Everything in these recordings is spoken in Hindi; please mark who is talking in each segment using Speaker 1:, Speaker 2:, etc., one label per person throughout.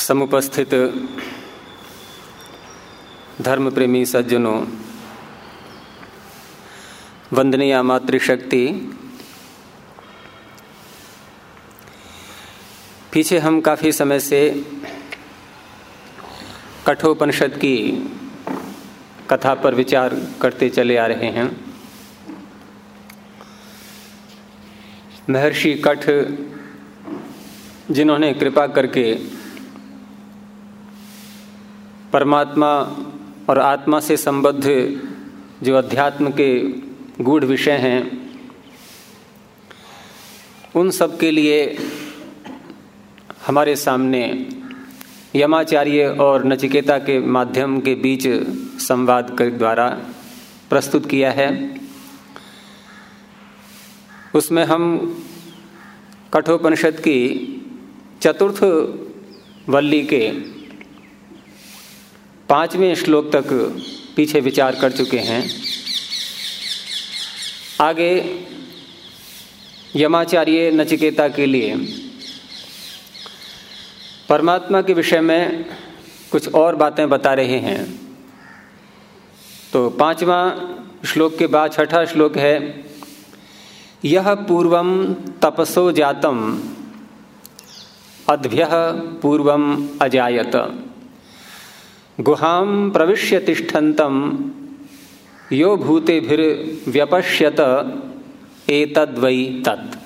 Speaker 1: समुपस्थित धर्म प्रेमी सज्जनों, वंदनीय मातृशक्ति, पीछे हम काफ़ी समय से कठोपनिषद की कथा पर विचार करते चले आ रहे हैं। महर्षि कठ, जिन्होंने कृपा करके परमात्मा और आत्मा से संबद्ध जो अध्यात्म के गूढ़ विषय हैं, उन सब के लिए हमारे सामने यमाचार्य और नचिकेता के माध्यम के बीच संवाद के द्वारा प्रस्तुत किया है। उसमें हम कठोपनिषद की चतुर्थ वल्ली के पाँचवें श्लोक तक पीछे विचार कर चुके हैं। आगे, यमाचार्य नचिकेता के लिए, परमात्मा के विषय में कुछ और बातें बता रहे हैं। तो पांचवा श्लोक के बाद छठा श्लोक है यह पूर्वम तपसो जातम, अद्भ्य पूर्वम अजायत। गुहां प्रविश्य तिष्ठन्तं यो भूतेभिर्व्यपश्यत एतद्वै तत्।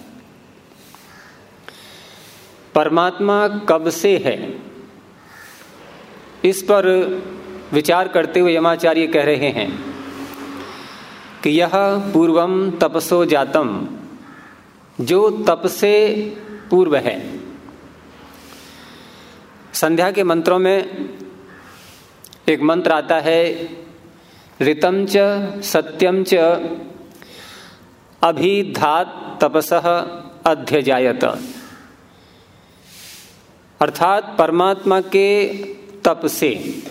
Speaker 1: परमात्मा कब से है? इस पर विचार करते हुए यमाचार्य कह रहे हैं कि यह पूर्वम तपसो जातम। जो तप से पूर्व है। संध्या के मंत्रों में एक मंत्र आता है, ऋतम च सत्यम च अभिधात तपस अध्यजायत। अर्थात परमात्मा के तप से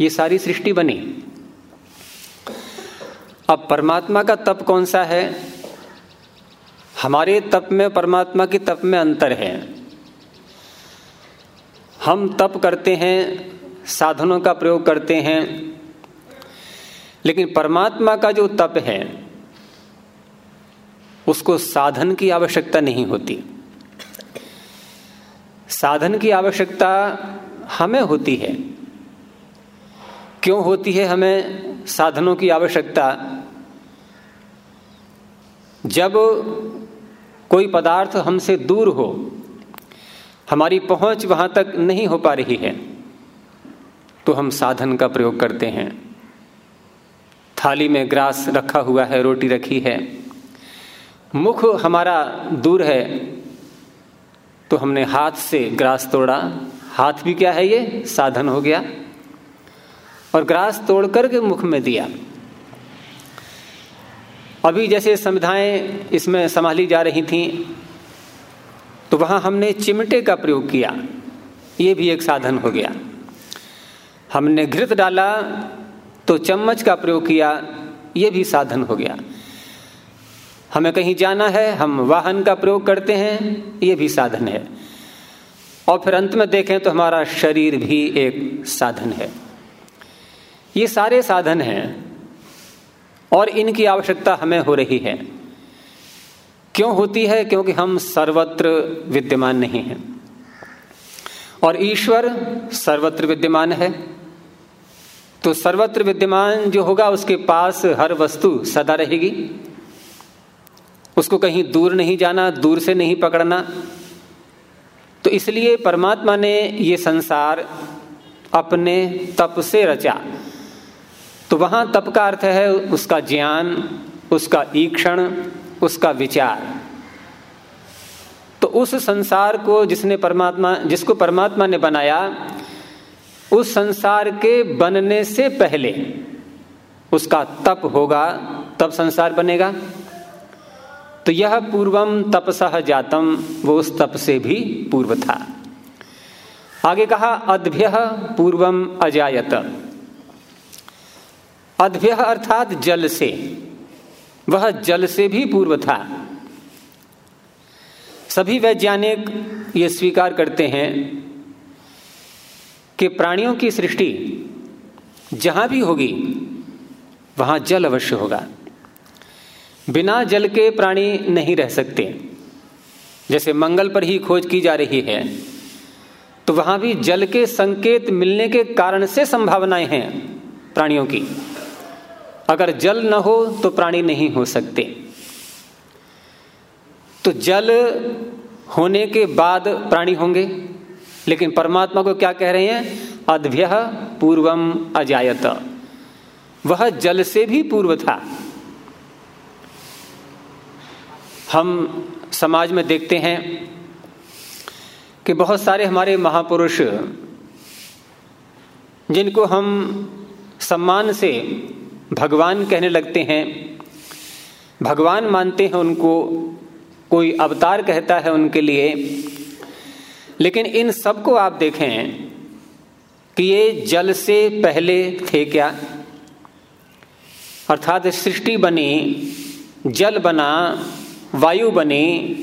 Speaker 1: ये सारी सृष्टि बनी। अब परमात्मा का तप कौन सा है? हमारे तप में, परमात्मा के तप में अंतर है। हम तप करते हैं साधनों का प्रयोग करते हैं। लेकिन परमात्मा का जो तप है, उसको साधन की आवश्यकता नहीं होती। साधन की आवश्यकता हमें होती है। क्यों होती है हमें साधनों की आवश्यकता? जब कोई पदार्थ हमसे दूर हो, हमारी पहुँच वहाँ तक नहीं हो पा रही है तो हम साधन का प्रयोग करते हैं। थाली में ग्रास रखा हुआ है, रोटी रखी है। मुख हमारा दूर है तो हमने हाथ से ग्रास तोड़ा। हाथ भी क्या है ये? साधन हो गया। और ग्रास तोड़ करके मुख में दिया। अभी जैसे संविधाएँ इसमें संभाली जा रही थी तो वहाँ हमने चिमटे का प्रयोग किया। ये भी एक साधन हो गया। हमने घृत डाला तो चम्मच का प्रयोग किया, ये भी साधन हो गया। हमें कहीं जाना है, हम वाहन का प्रयोग करते हैं, ये भी साधन है। और फिर अंत में देखें तो हमारा शरीर भी एक साधन है। ये सारे साधन हैं, और इनकी आवश्यकता हमें हो रही है। क्यों होती है? क्योंकि हम सर्वत्र विद्यमान नहीं हैं। और ईश्वर सर्वत्र विद्यमान है। तो सर्वत्र विद्यमान जो होगा उसके पास हर वस्तु सदा रहेगी। उसको कहीं दूर नहीं जाना, दूर से नहीं पकड़ना। तो इसलिए परमात्मा ने ये संसार अपने तप से रचा। तो वहाँ तप का अर्थ है उसका ज्ञान, उसका ईक्षण, उसका विचार। तो उस संसार को जिसने परमात्मा, जिसको परमात्मा ने बनाया उस संसार के बनने से पहले उसका तप होगा, तब संसार बनेगा। तो यह पूर्वम तपसह जातम, वो उस तप से भी पूर्व था। आगे कहा, अद्भ्य पूर्वम अजायत। अद्भ्य अर्थात जल से, वह जल से भी पूर्व था। सभी वैज्ञानिक ये स्वीकार करते हैं कि प्राणियों की सृष्टि जहाँ भी होगी, वहाँ जल अवश्य होगा। बिना जल के प्राणी नहीं रह सकते। जैसे मंगल पर ही खोज की जा रही है तो वहाँ भी जल के संकेत मिलने के कारण से संभावनाएँ हैं प्राणियों की। अगर जल न हो तो प्राणी नहीं हो सकते। तो जल होने के बाद प्राणी होंगे। लेकिन परमात्मा को क्या कह रहे हैं? अद्भ्य पूर्वम अजायत। वह जल से भी पूर्व था। हम समाज में देखते हैं कि बहुत सारे हमारे महापुरुष, जिनको हम सम्मान से भगवान कहने लगते हैं, भगवान मानते हैं उनको, कोई अवतार कहता है उनके लिए लेकिन इन सबको आप देखें कि ये जल से पहले थे क्या? अर्थात सृष्टि बनी, जल बना, वायु बनी,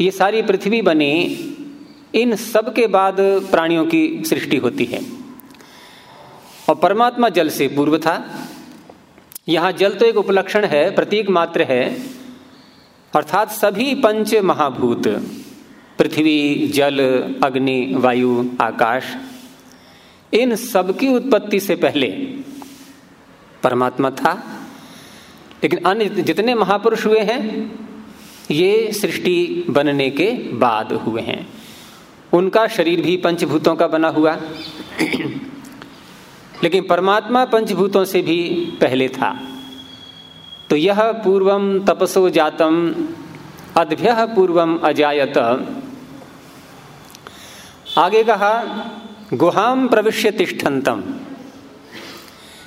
Speaker 1: ये सारी पृथ्वी बनी, इन सब के बाद प्राणियों की सृष्टि होती है। और परमात्मा जल से पूर्व था। यहाँ जल तो एक उपलक्षण है, प्रतीक मात्र है। अर्थात सभी पंच महाभूत। पृथ्वी, जल, अग्नि, वायु, आकाश, इन सबकी उत्पत्ति से पहले परमात्मा था। लेकिन अन्य जितने महापुरुष हुए हैं, ये सृष्टि बनने के बाद हुए हैं। उनका शरीर भी पंचभूतों का बना हुआ। लेकिन परमात्मा पंचभूतों से भी पहले था। तो यह पूर्वम तपसो जातम, अद्भ्य पूर्वम अजायत। आगे कहा गुहाम प्रविश्य तिष्ठंतम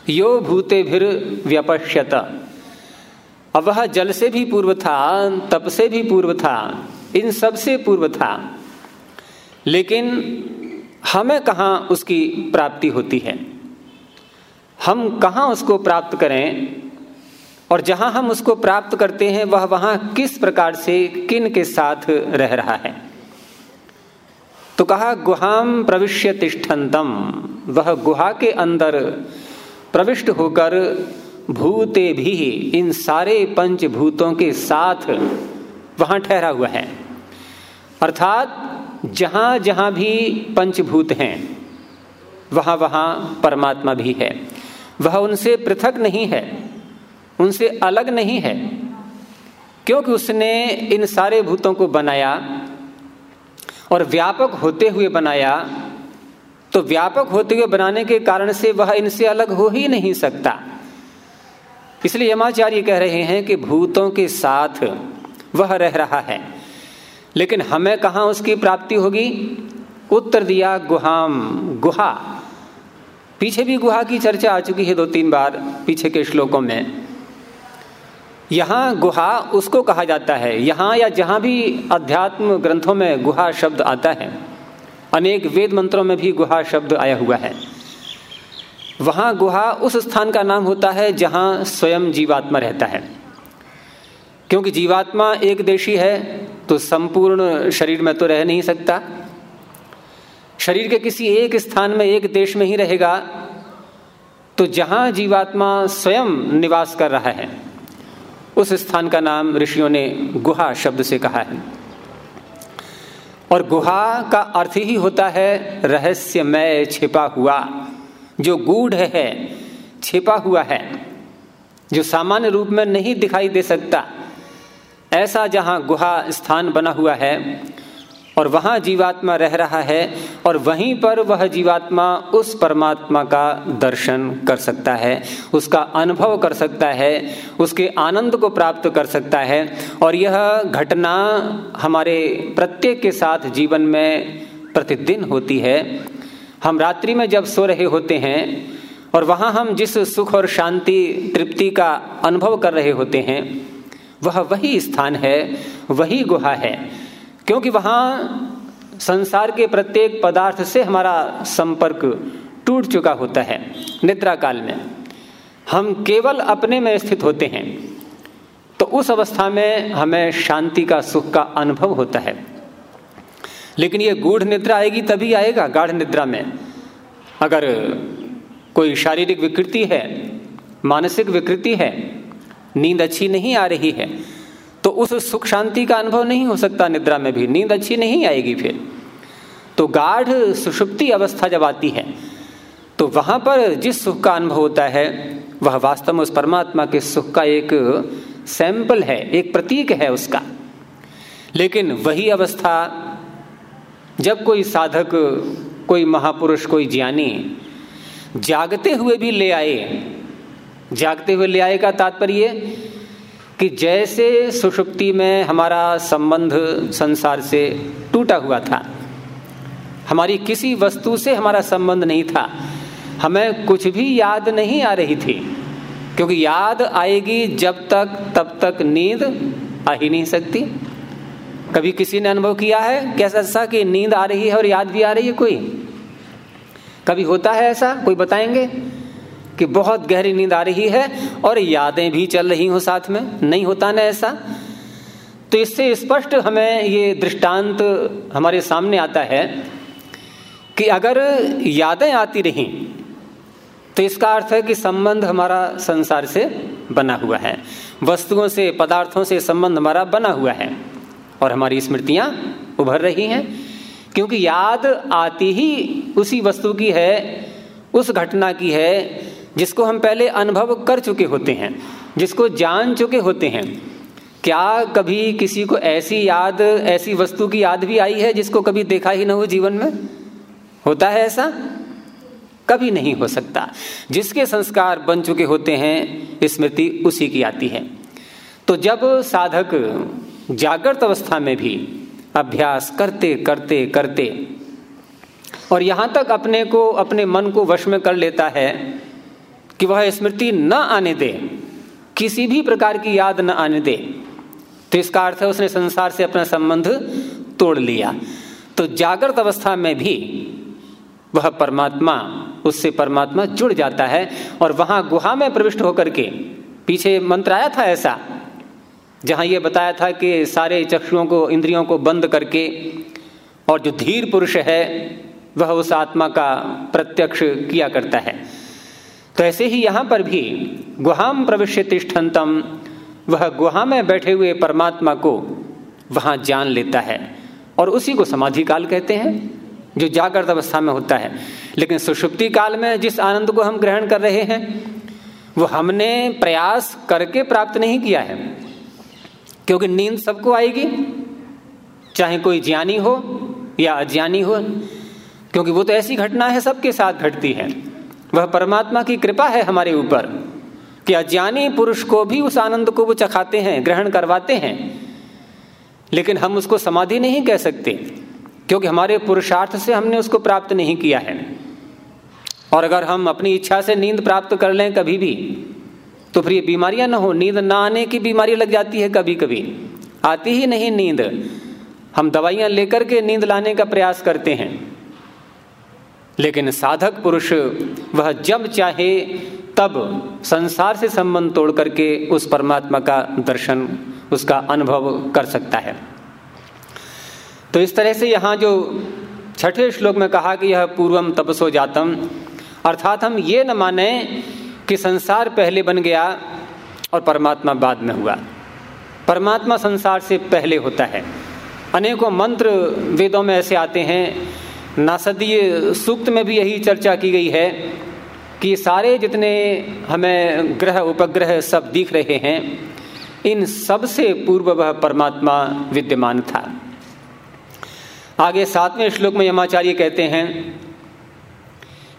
Speaker 1: यो भूते भीर व्यपश्यत। अब वह जल से भी पूर्व था, तप से भी पूर्व था, इन सबसे पूर्व था। लेकिन हमें कहाँ उसकी प्राप्ति होती है? हम कहाँ उसको प्राप्त करें? और जहाँ हम उसको प्राप्त करते हैं, वह वहाँ किस प्रकार से, किन के साथ रह रहा है? तो कहा गुहाम प्रविश्य तिष्ठंतम वह गुहा के अंदर प्रविष्ट होकर भूते भी इन सारे पंचभूतों के साथ वहाँ ठहरा हुआ है। अर्थात, जहाँ जहाँ भी पंचभूत हैं, वहाँ वहाँ परमात्मा भी है। वह उनसे पृथक नहीं है, उनसे अलग नहीं है, क्योंकि उसने इन सारे भूतों को बनाया और व्यापक होते हुए बनाया तो व्यापक होते हुए बनाने के कारण से वह इनसे अलग हो ही नहीं सकता। इसलिए यमाचार्य कह रहे हैं कि भूतों के साथ वह रह रहा है, लेकिन हमें कहा उसकी प्राप्ति होगी? उत्तर दिया, गुहाम, गुहा। पीछे भी गुहा की चर्चा आ चुकी है दो तीन बार पीछे के श्लोकों में। यहाँ गुहा उसको कहा जाता है। यहाँ या जहाँ भी अध्यात्म ग्रंथों में गुहा शब्द आता है, अनेक वेद मंत्रों में भी गुहा शब्द आया हुआ है। वहाँ गुहा उस स्थान का नाम होता है जहाँ स्वयं जीवात्मा रहता है। क्योंकि जीवात्मा एक देशी है तो संपूर्ण शरीर में तो रह नहीं सकता। शरीर के किसी एक स्थान में एक देश में ही रहेगा तो जहाँ जीवात्मा स्वयं निवास कर रहा है उस स्थान का नाम ऋषियों ने गुहा शब्द से कहा है। और गुहा का अर्थ ही होता है रहस्यमय छिपा हुआ। जो गूढ़ है, छिपा हुआ है। जो सामान्य रूप में नहीं दिखाई दे सकता। ऐसा जहाँ गुहा स्थान बना हुआ है और वहाँ जीवात्मा रह रहा है और वहीं पर वह जीवात्मा उस परमात्मा का दर्शन कर सकता है, उसका अनुभव कर सकता है, उसके आनंद को प्राप्त कर सकता है। और यह घटना हमारे प्रत्येक के साथ जीवन में प्रतिदिन होती है। हम रात्रि में जब सो रहे होते हैं और वहाँ हम जिस सुख और शांति, तृप्ति का अनुभव कर रहे होते हैं, वह वही स्थान है, वही गुहा है। क्योंकि वहाँ संसार के प्रत्येक पदार्थ से हमारा संपर्क टूट चुका होता है निद्रा काल में। हम केवल अपने में स्थित होते हैं तो उस अवस्था में हमें शांति का, सुख का अनुभव होता है। लेकिन ये गूढ़ निद्रा आएगी, तभी आएगा गाढ़ निद्रा में। अगर कोई शारीरिक विकृति है, मानसिक विकृति है, नींद अच्छी नहीं आ रही है तो उस सुख शांति का अनुभव नहीं हो सकता, निद्रा में भी। नींद अच्छी नहीं आएगी फिर। तो गाढ़ सुषुप्ति अवस्था जब आती है तो वहाँ पर जिस सुख का अनुभव होता है, वह वास्तव में उस परमात्मा के सुख का एक सैंपल है, एक प्रतीक है उसका। लेकिन वही अवस्था, जब कोई साधक, कोई महापुरुष, कोई ज्ञानी जागते हुए भी ले आए, जागते हुए ले आए का तात्पर्य कि जैसे सुषुप्ति में हमारा संबंध संसार से टूटा हुआ था, हमारी किसी वस्तु से हमारा संबंध नहीं था, हमें कुछ भी याद नहीं आ रही थी, क्योंकि याद आएगी जब तक, तब तक नींद आ ही नहीं सकती। कभी किसी ने अनुभव किया है कैसा ऐसा कि नींद आ रही है और याद भी आ रही है कोई? कभी होता है ऐसा? कोई बताएँगे? कि बहुत गहरी नींद आ रही है और यादें भी चल रही हो साथ में। नहीं होता ना ऐसा। तो इससे स्पष्ट हमें ये दृष्टांत हमारे सामने आता है कि अगर यादें आती रहीं तो इसका अर्थ है कि संबंध हमारा संसार से बना हुआ है। वस्तुओं से, पदार्थों से संबंध हमारा बना हुआ है और हमारी स्मृतियाँ उभर रही हैं। क्योंकि याद आती ही उसी वस्तु की है, उस घटना की है जिसको हम पहले अनुभव कर चुके होते हैं, जिसको जान चुके होते हैं। क्या कभी किसी को ऐसी याद, ऐसी वस्तु की याद भी आई है जिसको कभी देखा ही ना हो जीवन में? होता है ऐसा? कभी नहीं हो सकता। जिसके संस्कार बन चुके होते हैं स्मृति उसी की आती है। तो जब साधक जागृत अवस्था में भी अभ्यास करते करते करते, और यहाँ तक अपने को, अपने मन को वश में कर लेता है कि वह स्मृति न आने दे, किसी भी प्रकार की याद न आने दे। तो इसका अर्थ है उसने संसार से अपना संबंध तोड़ लिया। तो जागृत अवस्था में भी वह परमात्मा, उससे परमात्मा जुड़ जाता है और वहाँ गुहा में प्रविष्ट होकर के पीछे मंत्र आया था ऐसा, जहाँ यह बताया था कि सारे चक्षुओं को, इंद्रियों को बंद करके और जो धीर पुरुष है, वह उस आत्मा का प्रत्यक्ष किया करता है। तो ऐसे ही यहाँ पर भी गुहाम प्रविश्य तिष्ठंतम वह गुहा में बैठे हुए परमात्मा को वहाँ जान लेता है और उसी को समाधि काल कहते हैं, जो जागृत अवस्था में होता है। लेकिन सुषुप्ति काल में जिस आनंद को हम ग्रहण कर रहे हैं, वो हमने प्रयास करके प्राप्त नहीं किया है। क्योंकि नींद सबको आएगी, चाहे कोई ज्ञानी हो या अज्ञानी हो, क्योंकि वो तो ऐसी घटना है सबके साथ घटती है। वह परमात्मा की कृपा है हमारे ऊपर कि अज्ञानी पुरुष को भी उस आनंद को वो चखाते हैं, ग्रहण करवाते हैं। लेकिन हम उसको समाधि नहीं कह सकते, क्योंकि हमारे पुरुषार्थ से हमने उसको प्राप्त नहीं किया है। और अगर हम अपनी इच्छा से नींद प्राप्त कर लें कभी भी तो फिर ये बीमारियाँ ना हो। नींद ना आने की बीमारी लग जाती है कभी कभी आती ही नहीं नींद। हम दवाइयाँ लेकर के नींद लाने का प्रयास करते हैं। लेकिन साधक पुरुष वह जब चाहे तब संसार से संबंध तोड़ करके उस परमात्मा का दर्शन, उसका अनुभव कर सकता है। तो इस तरह से यहाँ जो छठे श्लोक में कहा कि यह पूर्वम तपसो जातम, अर्थात हम ये न माने कि संसार पहले बन गया और परमात्मा बाद में हुआ। परमात्मा संसार से पहले होता है। अनेकों मंत्र वेदों में ऐसे आते हैं नासदीय सूक्त में भी यही चर्चा की गई है कि सारे जितने हमें ग्रह, उपग्रह सब दिख रहे हैं, इन सबसे पूर्व वह परमात्मा विद्यमान था। आगे सातवें श्लोक में यमाचार्य कहते हैं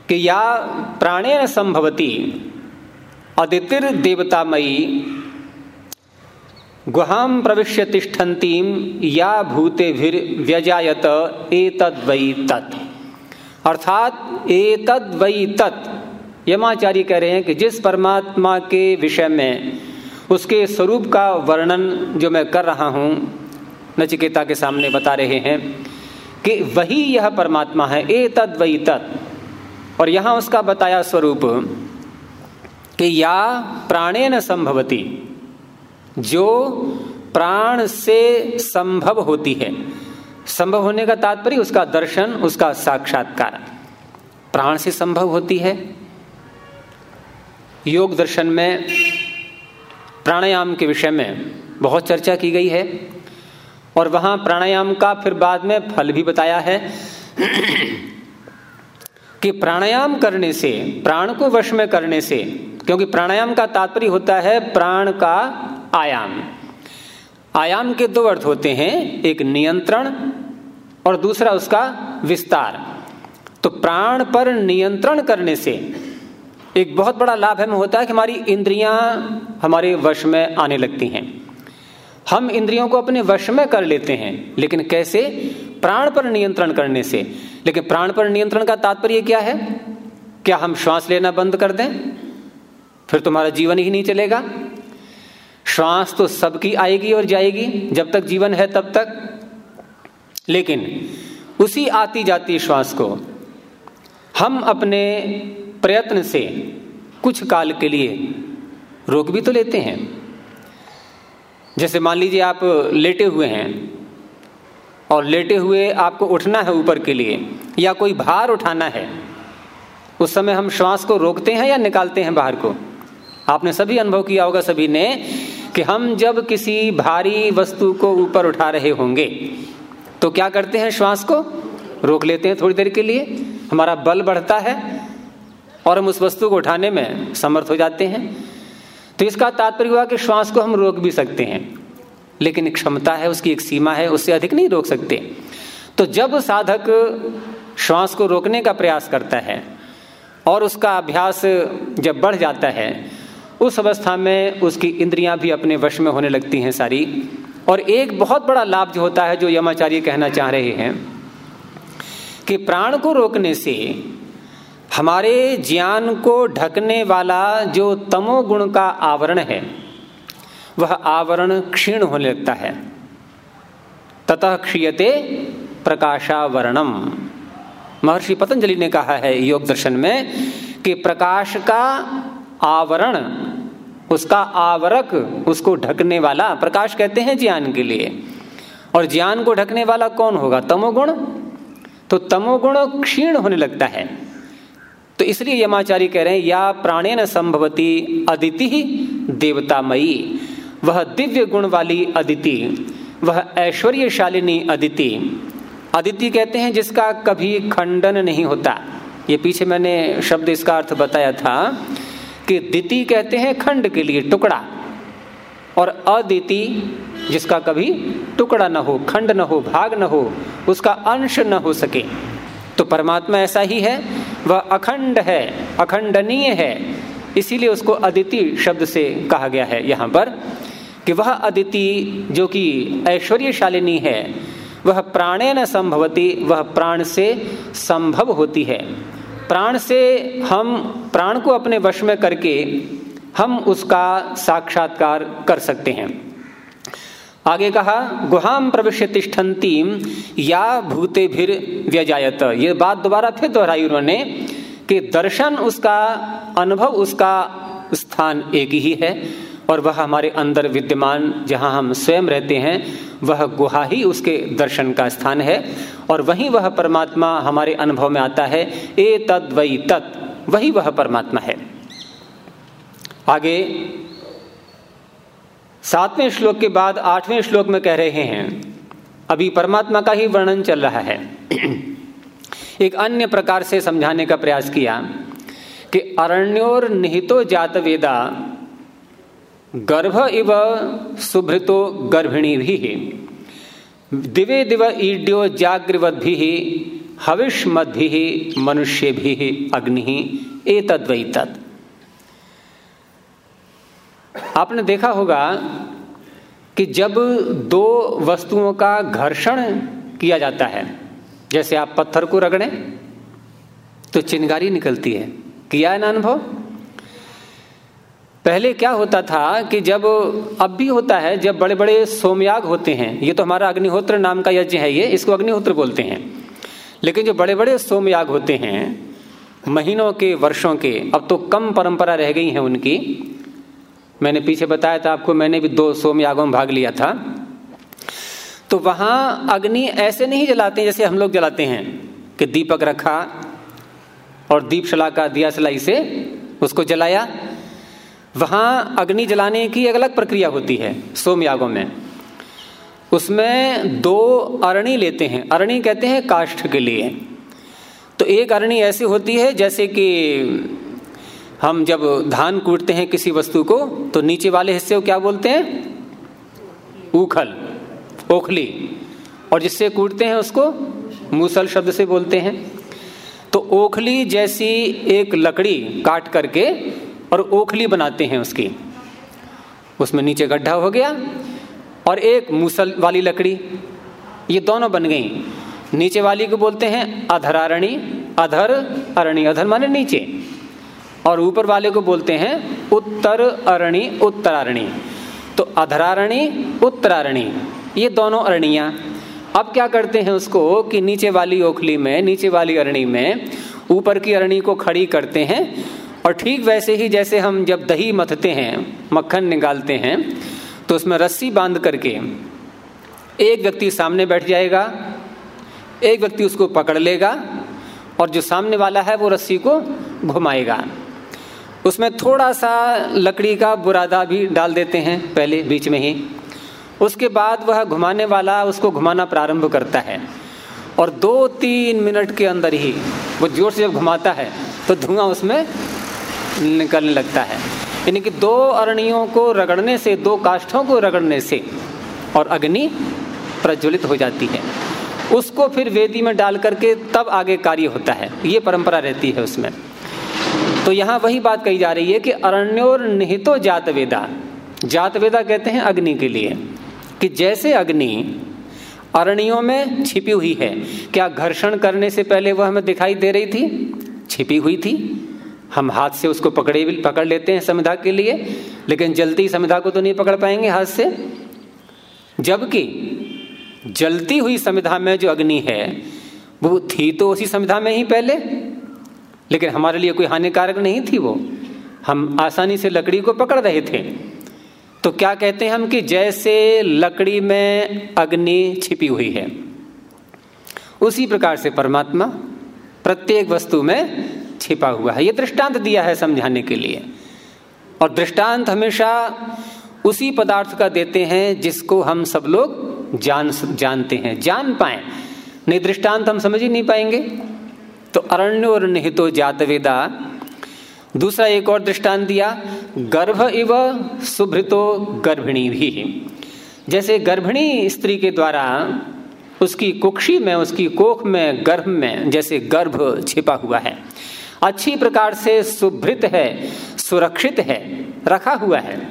Speaker 1: कि या प्राणेन संभवती, अदितिर देवतामयी गुहाम प्रविश्य तिष्ठन्तीम या भूते व्यजायत एतद वही तत्। अर्थात एतद वही तत्। यमाचार्य कह रहे हैं कि जिस परमात्मा के विषय में उसके स्वरूप का वर्णन जो मैं कर रहा हूँ, नचिकेता के सामने बता रहे हैं कि वही यह परमात्मा है ए तद तत्। और यहाँ उसका बताया स्वरूप कि या प्राणेन संभवती। जो प्राण से संभव होती है। संभव होने का तात्पर्य उसका दर्शन, उसका साक्षात्कार। प्राण से संभव होती है। योग दर्शन में, प्राणायाम के विषय में बहुत चर्चा की गई है और वहाँ प्राणायाम का फिर बाद में फल भी बताया है कि प्राणायाम करने से, प्राण को वश में करने से, क्योंकि प्राणायाम का तात्पर्य होता है प्राण का आयाम। आयाम के दो अर्थ होते हैं, एक नियंत्रण और दूसरा उसका विस्तार। तो प्राण पर नियंत्रण करने से एक बहुत बड़ा लाभ हमें होता है कि हमारी इंद्रियाँ हमारे वश में आने लगती हैं। हम इंद्रियों को अपने वश में कर लेते हैं, लेकिन कैसे? प्राण पर नियंत्रण करने से। लेकिन प्राण पर नियंत्रण का तात्पर्य क्या है? क्या हम श्वास लेना बंद कर दें? फिर तुम्हारा जीवन ही नहीं चलेगा। श्वास तो सबकी आएगी और जाएगी, जब तक जीवन है तब तक। लेकिन उसी आती जाती श्वास को हम अपने प्रयत्न से कुछ काल के लिए रोक भी तो लेते हैं। जैसे मान लीजिए आप लेटे हुए हैं और लेटे हुए आपको उठना है ऊपर के लिए या कोई भार उठाना है, उस समय हम श्वास को रोकते हैं या निकालते हैं बाहर को? आपने सभी अनुभव किया होगा सभी ने कि हम जब किसी भारी वस्तु को ऊपर उठा रहे होंगे तो क्या करते हैं श्वास को? रोक लेते हैं थोड़ी देर के लिए। हमारा बल बढ़ता है और हम उस वस्तु को उठाने में समर्थ हो जाते हैं। तो इसका तात्पर्य हुआ कि श्वास को हम रोक भी सकते हैं, लेकिन क्षमता है, उसकी एक सीमा है, उससे अधिक नहीं रोक सकते। तो जब साधक श्वास को रोकने का प्रयास करता है और उसका अभ्यास जब बढ़ जाता है उस अवस्था में उसकी इंद्रियाँ भी अपने वश में होने लगती हैं सारी। और एक बहुत बड़ा लाभ जो होता है, जो यमाचार्य कहना चाह रहे हैं, कि प्राण को रोकने से हमारे ज्ञान को ढकने वाला जो तमोगुण का आवरण है, वह आवरण क्षीण होने लगता है। ततः क्षीयते प्रकाशावरणम महर्षि पतंजलि ने कहा है योग दर्शन में कि प्रकाश का आवरण, उसका आवरक उसको ढकने वाला, प्रकाश कहते हैं ज्ञान के लिए। और ज्ञान को ढकने वाला कौन होगा? तमोगुण। तो तमोगुण क्षीण होने लगता है। तो इसलिए यमाचारी कह रहे हैं, या प्राणेन संभवती अदिति ही देवतामयी। वह दिव्य गुण वाली अदिति, वह ऐश्वर्यशालिनी अदिति। अदिति कहते हैं जिसका कभी खंडन नहीं होता। ये पीछे मैंने शब्द इसका अर्थ बताया था। कि दिति कहते हैं खंड के लिए टुकड़ा। और अदिति जिसका कभी टुकड़ा न हो, खंड न हो, भाग न हो, उसका अंश न हो सके। तो परमात्मा ऐसा ही है, वह अखंड है, अखंडनीय है। इसीलिए उसको अदिति शब्द से कहा गया है यहाँ पर कि वह अदिति जो कि ऐश्वर्यशालिनी है, वह प्राणे न संभवती, वह प्राण से संभव होती है। प्राण से हम प्राण को अपने वश में करके हम उसका साक्षात्कार कर सकते हैं। आगे कहा गुहाम प्रविश्य तिष्ठन्ती, या भूते भीर व्यजायत। ये बात दोबारा फिर दोहराई उन्होंने कि दर्शन उसका, अनुभव उसका स्थान एक ही है। और वह हमारे अंदर विद्यमान, जहाँ हम स्वयं रहते हैं, वह गुहा ही उसके दर्शन का स्थान है। और वही वह परमात्मा हमारे अनुभव में आता है, ए तद वही तत् वही वह परमात्मा है। आगे, सातवें श्लोक के बाद आठवें श्लोक में कह रहे हैं, अभी परमात्मा का ही वर्णन चल रहा है। एक अन्य प्रकार से समझाने का प्रयास किया कि अरण्योर निहितो जात वेदा गर्भ इव सुभृतो गर्भिणी भी दिवे दिव ईड्यो जागृवद भी हविष मध्य मनुष्य भी अग्नि एतद्वई तत् आपने देखा होगा कि जब दो वस्तुओं का घर्षण किया जाता है, जैसे आप पत्थर को रगड़े तो चिंगारी निकलती है। किया है ना अनुभव? पहले क्या होता था कि जब अब भी होता है, जब बड़े बड़े सोमयाग होते हैं, ये तो हमारा अग्निहोत्र नाम का यज्ञ है ये, इसको अग्निहोत्र बोलते हैं। लेकिन जो बड़े बड़े सोमयाग होते हैं, महीनों के, वर्षों के, अब तो कम परंपरा रह गई है उनकी। मैंने पीछे बताया था आपको, मैंने भी दो सोमयागों में भाग लिया था। तो वहाँ अग्नि ऐसे नहीं जलाते जैसे हम लोग जलाते हैं कि दीपक रखा और दीप शलाका दिया सलाई से उसको जलाया। वहाँ अग्नि जलाने की एक अलग प्रक्रिया होती है, सोमयागों में। उसमें दो अरणी लेते हैं। अरणी कहते हैं काष्ठ के लिए। तो एक अरणी ऐसी होती है, जैसे कि हम जब धान कूटते हैं किसी वस्तु को तो नीचे वाले हिस्से को क्या बोलते हैं? उखल ओखली। और जिससे कूटते हैं उसको मूसल शब्द से बोलते हैं। तो ओखली जैसी एक लकड़ी काट करके और ओखली बनाते हैं उसकी। उसमें नीचे गड्ढा हो गया और एक मूसल वाली लकड़ी। ये दोनों बन गई। नीचे वाली को बोलते हैं अधरारणी, अधर, अरणी। अधर माने नीचे। और ऊपर वाले को बोलते हैं उत्तर, अरणी, उत्तरारणी। तो अधरारणी, उत्तरारणी, ये दोनों अरणियाँ। अब क्या करते हैं उसको कि नीचे वाली ओखली में, नीचे वाली अरणी में, ऊपर की अरणी को खड़ी करते हैं। और ठीक वैसे ही जैसे हम जब दही मथते हैं, मक्खन निकालते हैं तो उसमें रस्सी बाँध करके एक व्यक्ति सामने बैठ जाएगा, एक व्यक्ति उसको पकड़ लेगा और जो सामने वाला है वो रस्सी को घुमाएगा। उसमें थोड़ा सा लकड़ी का बुरादा भी डाल देते हैं पहले बीच में ही। उसके बाद वह घुमाने वाला उसको घुमाना प्रारंभ करता है और दो तीन मिनट के अंदर ही वो ज़ोर से जब घुमाता है तो धुआँ उसमें निकलने लगता है। यानी कि दो अरणियों को रगड़ने से, दो काष्ठों को रगड़ने से और अग्नि प्रज्वलित हो जाती है। उसको फिर वेदी में डाल करके तब आगे कार्य होता है। ये परंपरा रहती है उसमें। तो यहाँ वही बात कही जा रही है कि अरण्योर निहितो जात वेदा जात वेदा कहते हैं अग्नि के लिए कि जैसे अग्नि अरणियों में छिपी हुई है, क्या घर्षण करने से पहले वह हमें दिखाई दे रही थी? छिपी हुई थी। हम हाथ से उसको पकड़े भी पकड़ लेते हैं संविधा के लिए, लेकिन जलती संविधा को तो नहीं पकड़ पाएँगे हाथ से। जबकि जलती हुई संविधा में जो अग्नि है, वो थी तो उसी संविधा में ही पहले, लेकिन हमारे लिए कोई हानिकारक नहीं थी वो। हम आसानी से लकड़ी को पकड़ रहे थे। तो क्या कहते हैं हम कि जैसे लकड़ी में अग्नि छिपी हुई है, उसी प्रकार से परमात्मा प्रत्येक वस्तु में छिपा हुआ है। ये दृष्टांत दिया है समझाने के लिए। और दृष्टांत हमेशा उसी पदार्थ का देते हैं जिसको हम सब लोग जान जानते हैं। जान पाए। नहीं, दृष्टांत हम समझ ही नहीं पाएँगे। तो अरण्य और निहितो जातवेदा, दूसरा एक और दृष्टांत दिया, गर्भ इव सुभृतो गर्भिणी भी। जैसे गर्भिणी स्त्री के द्वारा उसकी कुक्षी में, उसकी कोख में, गर्भ में, जैसे गर्भ छिपा हुआ है। अच्छी प्रकार से सुभृत है, सुरक्षित है, रखा हुआ है।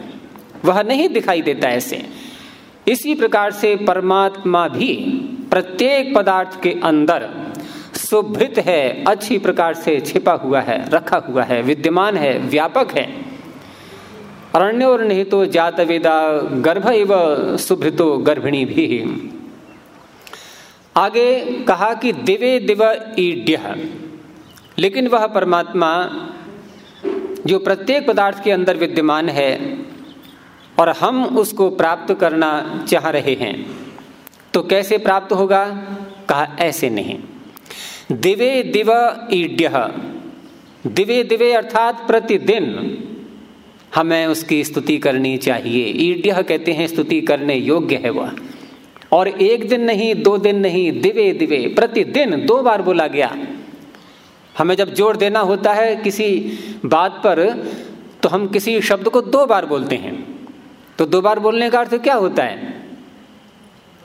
Speaker 1: वह नहीं दिखाई देता ऐसे। इसी प्रकार से परमात्मा भी प्रत्येक पदार्थ के अंदर सुभृत है, अच्छी प्रकार से छिपा हुआ है, रखा हुआ है, विद्यमान है, व्यापक है। अरण्य और नहीं तो जात वेदा गर्भ एव सुभृतो गर्भिणी भी। आगे कहा कि दिवे दिव ईड्य। लेकिन वह परमात्मा, जो प्रत्येक पदार्थ के अंदर विद्यमान है, और हम उसको प्राप्त करना चाह रहे हैं तो कैसे प्राप्त होगा? कहा, ऐसे नहीं। दिवे दिव ईड्य। दिवे दिवे अर्थात प्रतिदिन हमें उसकी स्तुति करनी चाहिए। ईड्य कहते हैं, स्तुति करने योग्य है वह। और एक दिन नहीं, दो दिन नहीं, दिवे दिवे, प्रतिदिन दो बार बोला गया। हमें जब ज़ोर देना होता है किसी बात पर तो हम किसी शब्द को दो बार बोलते हैं। तो दो बार बोलने का अर्थ क्या होता है?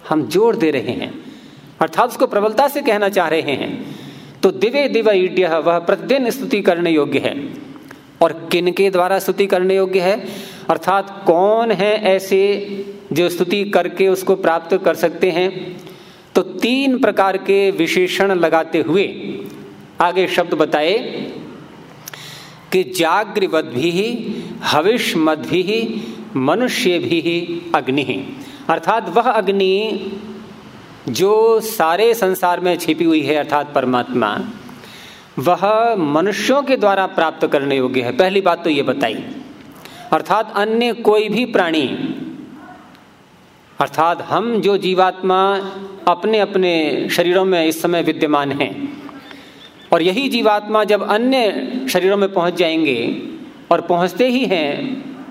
Speaker 1: हम ज़ोर दे रहे हैं। अर्थात उसको प्रबलता से कहना चाह रहे हैं। तो दिवे दिव्य ईड्य वह प्रतिदिन स्तुति करने योग्य है। और किन के द्वारा स्तुति करने योग्य है? अर्थात कौन है ऐसे जो स्तुति करके उसको प्राप्त कर सकते हैं? तो तीन प्रकार के विशेषण लगाते हुए आगे शब्द बताए कि जागृवद भी हविष मद भी मनुष्य भी अग्नि अर्थात वह अग्नि जो सारे संसार में छिपी हुई है, अर्थात परमात्मा, वह मनुष्यों के द्वारा प्राप्त करने योग्य है। पहली बात तो ये बताई। अर्थात अन्य कोई भी प्राणी, अर्थात हम जो जीवात्मा अपने अपने शरीरों में इस समय विद्यमान हैं और यही जीवात्मा जब अन्य शरीरों में पहुँच जाएँगे और पहुँचते ही हैं,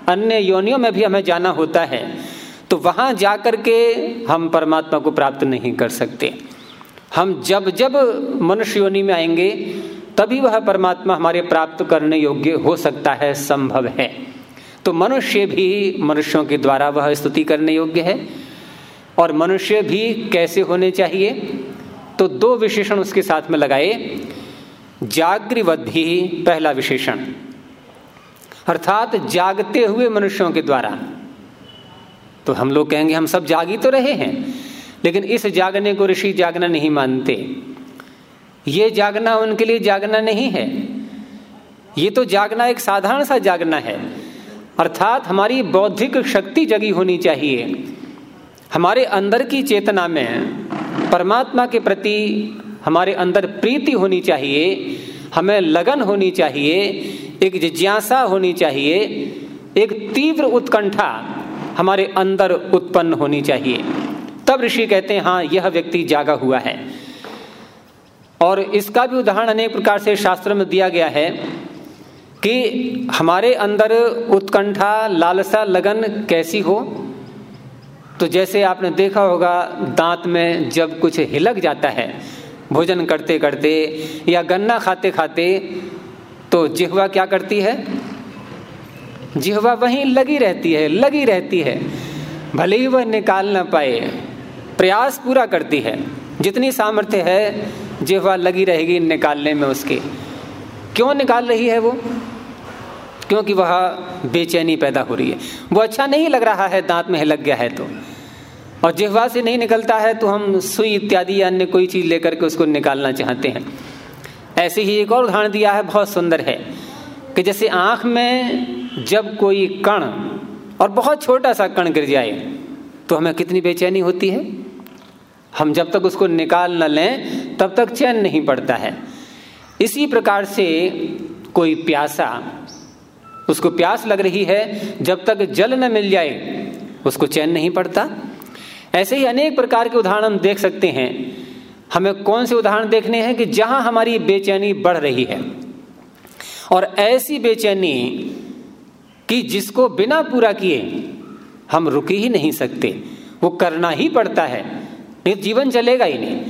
Speaker 1: अन्य योनियों में भी हमें जाना होता है तो वहाँ जाकर के हम परमात्मा को प्राप्त नहीं कर सकते। हम जब जब मनुष्य योनि में आएँगे, तभी वह परमात्मा हमारे प्राप्त करने योग्य हो सकता है, संभव है। तो मनुष्य भी मनुष्यों के द्वारा वह स्तुति करने योग्य है। और मनुष्य भी कैसे होने चाहिए? तो दो विशेषण उसके साथ में लगाए। जागृवद्धि पहला विशेषण। अर्थात जागते हुए मनुष्यों के द्वारा। तो हम लोग कहेंगे, हम सब जागी तो रहे हैं, लेकिन इस जागने को ऋषि जागना नहीं मानते। ये जागना उनके लिए जागना नहीं है। ये तो जागना एक साधारण सा जागना है। अर्थात हमारी बौद्धिक शक्ति जगी होनी चाहिए। हमारे अंदर की चेतना में परमात्मा के प्रति हमारे अंदर प्रीति होनी चाहिए, हमें लगन होनी चाहिए, एक जिज्ञासा होनी चाहिए, एक तीव्र उत्कंठा हमारे अंदर उत्पन्न होनी चाहिए। तब ऋषि कहते हैं हाँ यह व्यक्ति जागा हुआ है। और इसका भी उदाहरण अनेक प्रकार से शास्त्र में दिया गया है कि हमारे अंदर उत्कंठा, लालसा, लगन कैसी हो? तो जैसे आपने देखा होगा, दांत में जब कुछ हिलक जाता है भोजन करते करते या गन्ना खाते खाते तो जिहवा क्या करती है? जिहवा वहीं लगी रहती है, लगी रहती है। भले ही वह निकाल ना पाए, प्रयास पूरा करती है। जितनी सामर्थ्य है, जिहवा लगी रहेगी निकालने में उसके। क्यों निकाल रही है वो? क्योंकि वह बेचैनी पैदा हो रही है। वो अच्छा नहीं लग रहा है, दांत में लग गया है तो। और जिहवा से नहीं निकलता है तो हम सुई इत्यादि या अन्य कोई चीज़ लेकर के उसको निकालना चाहते हैं। ऐसे ही एक और उदाहरण दिया है, बहुत सुंदर है, कि जैसे आँख में जब कोई कण और बहुत छोटा सा कण गिर जाए तो हमें कितनी बेचैनी होती है। हम जब तक उसको निकाल न लें, तब तक चैन नहीं पड़ता है। इसी प्रकार से कोई प्यासा, उसको प्यास लग रही है, जब तक जल न मिल जाए, उसको चैन नहीं पड़ता। ऐसे ही अनेक प्रकार के उदाहरण हम देख सकते हैं। हमें कौन से उदाहरण देखने हैं कि जहाँ हमारी बेचैनी बढ़ रही है? और ऐसी बेचैनी कि जिसको बिना पूरा किए हम रुक ही नहीं सकते। वो करना ही पड़ता है। नहीं जीवन चलेगा ही नहीं।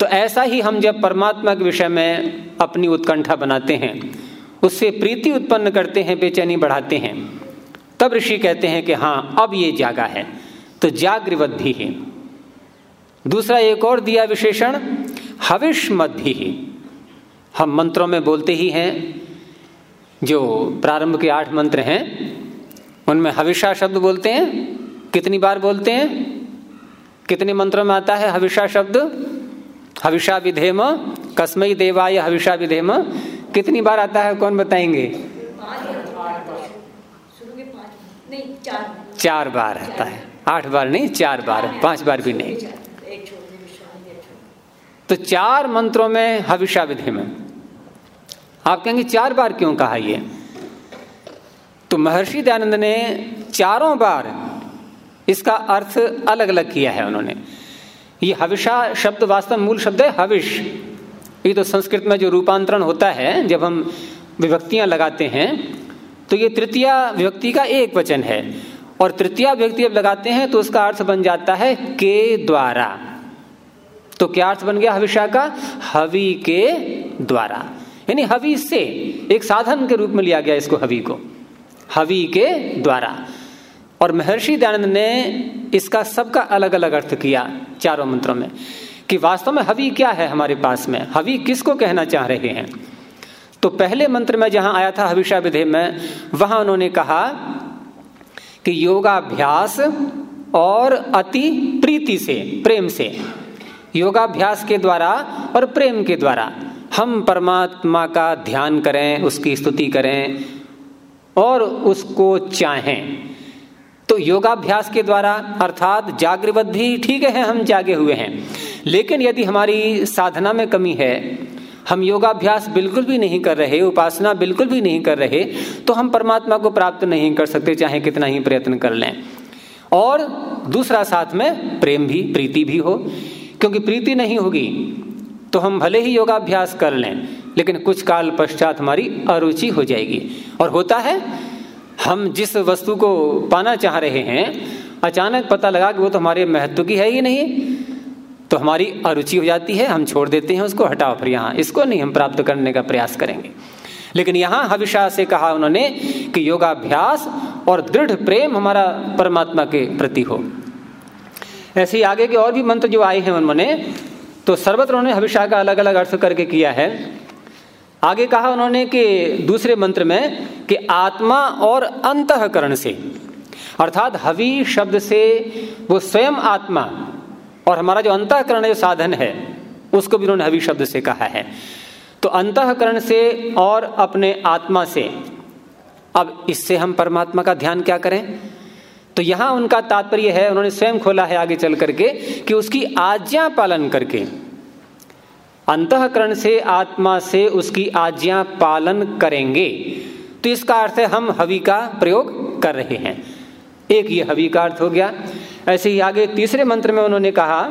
Speaker 1: तो ऐसा ही हम जब परमात्मा के विषय में अपनी उत्कंठा बनाते हैं, उससे प्रीति उत्पन्न करते हैं, बेचैनी बढ़ाते हैं, तब ऋषि कहते हैं कि हाँ अब ये जागा है। तो जागृवद्धि है। दूसरा एक और दिया विशेषण हविष मध्य ही। हम मंत्रों में बोलते ही हैं जो प्रारंभ के आठ मंत्र हैं उनमें हविषा शब्द बोलते हैं कितनी बार बोलते हैं कितने मंत्रों में आता है हविषा शब्द? हविषा विधेम कस्मई देवाय हविषा विधेम। कितनी बार आता है कौन बताएँगे? चार बार आता है। आठ बार नहीं, चार बार, पाँच बार भी नहीं। तो चार मंत्रों में हविषा विधि में। आप कहेंगे, चार बार क्यों कहा ये? तो महर्षि दयानंद ने चारों बार इसका अर्थ अलग अलग किया है उन्होंने। ये हविषा शब्द वास्तव मूल शब्द है, हविष। ये तो संस्कृत में जो रूपांतरण होता है, जब हम विभक्तियाँ लगाते हैं तो ये तृतीया विभक्ति का एक वचन है। और तृतीया व्यक्ति अब लगाते हैं तो उसका अर्थ बन जाता है के द्वारा। तो क्या अर्थ बन गया हविषा का? हवि के द्वारा। यानी हवि से एक साधन के रूप में लिया गया इसको हवि को। हवि के द्वारा। और महर्षि दयानंद ने इसका सबका अलग अलग अर्थ किया चारों मंत्रों में कि वास्तव में हवि क्या है हमारे पास में? हवि किसको कहना चाह रहे हैं? तो पहले मंत्र में जहाँ आया था हविषा विधेय में, वहाँ उन्होंने कहा कि योगाभ्यास और अति प्रीति से, प्रेम से। योगाभ्यास के द्वारा और प्रेम के द्वारा हम परमात्मा का ध्यान करें, उसकी स्तुति करें और उसको चाहें। तो योगाभ्यास के द्वारा अर्थात जागृवत भी ठीक है, हम जागे हुए हैं। लेकिन यदि हमारी साधना में कमी है हम योगाभ्यास बिल्कुल भी नहीं कर रहे, उपासना बिल्कुल भी नहीं कर रहे तो हम परमात्मा को प्राप्त नहीं कर सकते, चाहे कितना ही प्रयत्न कर लें। और दूसरा साथ में प्रेम भी, प्रीति भी हो। क्योंकि प्रीति नहीं होगी तो हम भले ही योगाभ्यास कर लें, लेकिन कुछ काल पश्चात हमारी अरुचि हो जाएगी। और होता है, हम जिस वस्तु को पाना चाह रहे हैं, अचानक पता लगा कि वो तो हमारे महत्व की है ही नहीं। तो हमारी अरुचि हो जाती है, हम छोड़ देते हैं उसको, हटाओ फिर यहाँ। इसको नहीं, हम प्राप्त करने का प्रयास करेंगे। लेकिन यहाँ हविषा से कहा उन्होंने कि योगाभ्यास और दृढ़ प्रेम हमारा परमात्मा के प्रति हो। ऐसे ही आगे के और भी मंत्र जो आए हैं उन्होंने तो सर्वत्र उन्होंने हविषा का अलग अलग अर्थ करके किया है। आगे कहा उन्होंने कि दूसरे मंत्र में कि आत्मा और अंतकरण से, अर्थात हवि शब्द से वो स्वयं आत्मा और हमारा जो अंतकरण जो साधन है, उसको भी उन्होंने हवि शब्द से कहा है। तो अंतकरण से और अपने आत्मा से, अब इससे हम परमात्मा का ध्यान क्या करें? तो यहाँ उनका तात्पर्य है, उन्होंने स्वयं खोला है आगे चल करके, कि उसकी आज्ञा पालन करके, अंतकरण से, आत्मा से उसकी आज्ञा पालन करेंगे। तो इसका अर्थ है, हम हवि का प्रयोग कर रहे हैं। एक, ये हवि का अर्थ हो गया। ऐसे ही आगे तीसरे मंत्र में उन्होंने कहा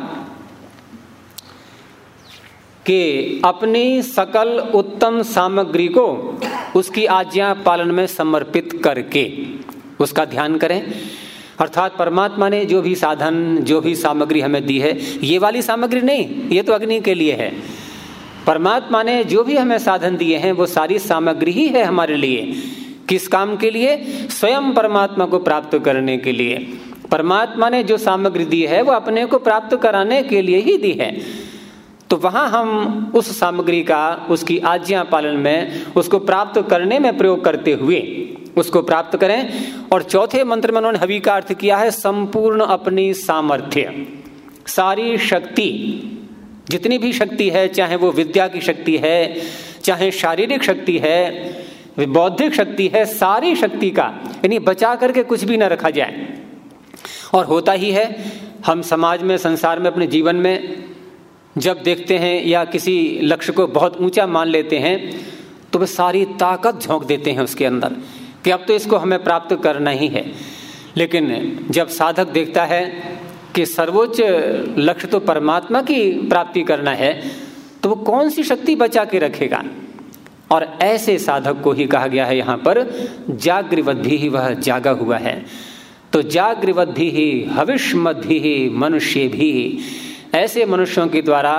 Speaker 1: कि अपनी सकल उत्तम सामग्री को उसकी आज्ञा पालन में समर्पित करके उसका ध्यान करें। अर्थात परमात्मा ने जो भी साधन, जो भी सामग्री हमें दी है, ये वाली सामग्री नहीं, ये तो अग्नि के लिए है। परमात्मा ने जो भी हमें साधन दिए हैं, वो सारी सामग्री ही है हमारे लिए। किस काम के लिए? स्वयं परमात्मा को प्राप्त करने के लिए। परमात्मा ने जो सामग्री दी है, वो अपने को प्राप्त कराने के लिए ही दी है। तो वहाँ हम उस सामग्री का, उसकी आज्ञा पालन में, उसको प्राप्त करने में प्रयोग करते हुए, उसको प्राप्त करें। और चौथे मंत्र में उन्होंने हवि का अर्थ किया है, संपूर्ण अपनी सामर्थ्य। सारी शक्ति, जितनी भी शक्ति है, चाहे वो विद्या की शक्ति है, चाहे शारीरिक शक्ति है, बौद्धिक शक्ति है, सारी शक्ति का यानी बचा करके कुछ भी ना रखा जाए। और होता ही है। हम समाज में, संसार में, अपने जीवन में जब देखते हैं या किसी लक्ष्य को बहुत ऊँचा मान लेते हैं तो वे सारी ताकत झोंक देते हैं उसके अंदर कि अब तो इसको हमें प्राप्त करना ही है। लेकिन जब साधक देखता है कि सर्वोच्च लक्ष्य तो परमात्मा की प्राप्ति करना है तो वो कौन सी शक्ति बचा के रखेगा? और ऐसे साधक को ही कहा गया है यहाँ पर जागृवद्धि ही वह जागा हुआ है। तो जागृवद्धि ही, हविष्मद्धि ही मनुष्य भी ऐसे मनुष्यों के द्वारा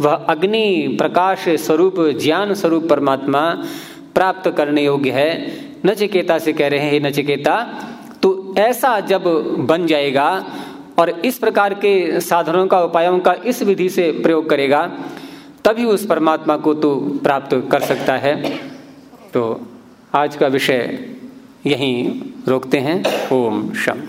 Speaker 1: वह अग्नि प्रकाश स्वरूप, ज्ञान स्वरूप परमात्मा प्राप्त करने योग्य है। नचिकेता से कह रहे हैं नचिकेता तो ऐसा जब बन जाएगा और इस प्रकार के साधनों का, उपायों का इस विधि से प्रयोग करेगा, तभी उस परमात्मा को तो प्राप्त कर सकता है। तो आज का विषय यहीं रोकते हैं। ओम शम